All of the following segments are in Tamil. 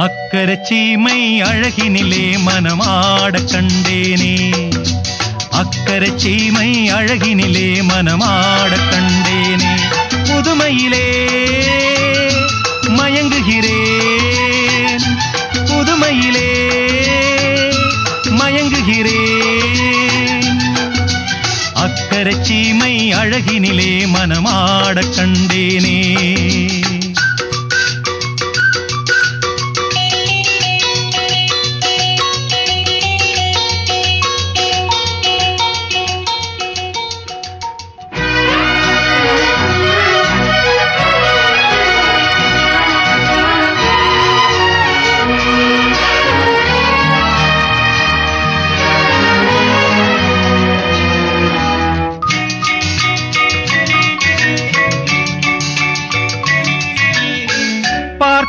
அக்கரை சீமை அழகினிலே மனமாட கண்டேனே. அக்கரை சீமை அழகினிலே மனமாட கண்டேனே. புதுமையிலே மயங்குகிறேன். புதுமையிலே மயங்குகிறேன். அக்கரை சீமை அழகினிலே மனமாட கண்டேனே.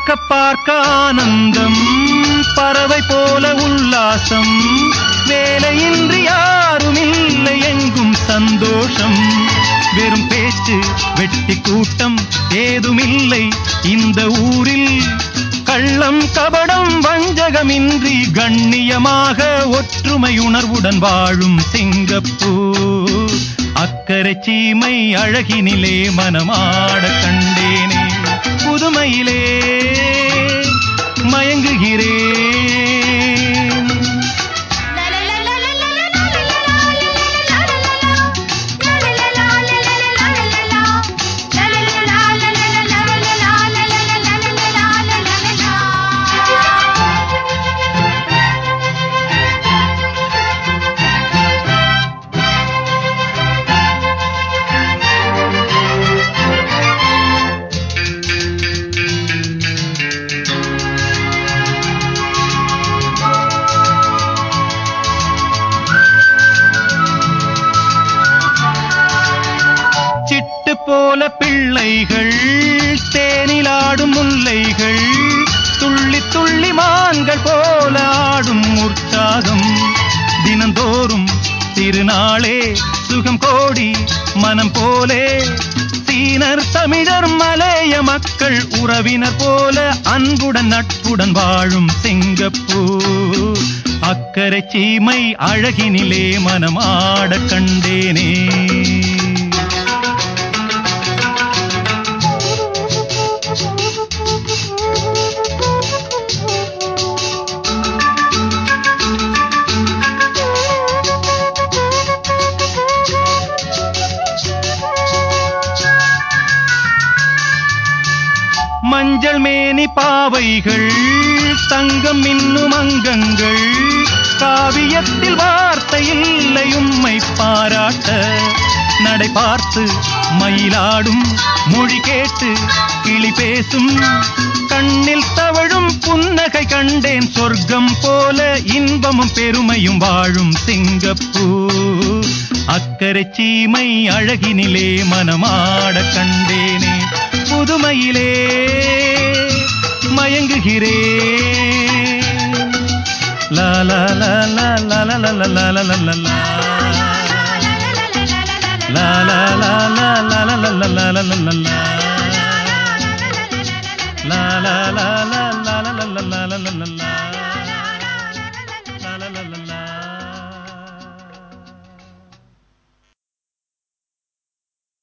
பார்க்க பார்க்க ஆனந்தம் பறவை போல உல்லாசம் வேலையின்றி யாரும் இல்லை எங்கும் சந்தோஷம். வெறும் பேச்சு வெட்டி கூட்டம் ஏதுமில்லை இந்த ஊரில். கள்ளம் கபடம் வஞ்சகமின்றி கண்ணியமாக ஒற்றுமை உணர்வுடன் வாழும் சிங்கப்பூர். அக்கரை சீமை அழகினிலே மனமாட கண்டேன். புதுமையிலே மயங்குகிறேன். பல பிள்ளைகள் தேனிலாடும் முல்லைகள் துள்ளி துள்ளி மான்கள் போல ஆடும் உற்சாகம் தினந்தோறும் திருநாளே சுகம் கோடி மனம் போலே. சீனர் தமிழர் மலைய மக்கள் உறவினர் போல அன்புடன் நட்புடன் வாழும் சிங்கப்பூர். அக்கரை சீமை அழகினிலே மனமாட கண்டேனே. மஞ்சள் மேனி பாவைகள் தங்கம் இன்னும் அங்கங்கள் காவியத்தில் வார்த்தை இல்லை உம்மை பாராட்ட நடை பார்த்து மயிலாடும் மொழி கேட்டு கிளி பேசும் கண்ணில் தவழும் புன்னகை கண்டேன் சொர்க்கம் போல இன்பமும் பெருமையும் வாழும் சிங்கப்பூர் அக்கரை சீமை அழகினிலே மனமாட கண்டேனே. புதுமையிலே மயங்குகிறேன் லா லா லா லா லா லா லா லா லா லா லா லா லா லா லா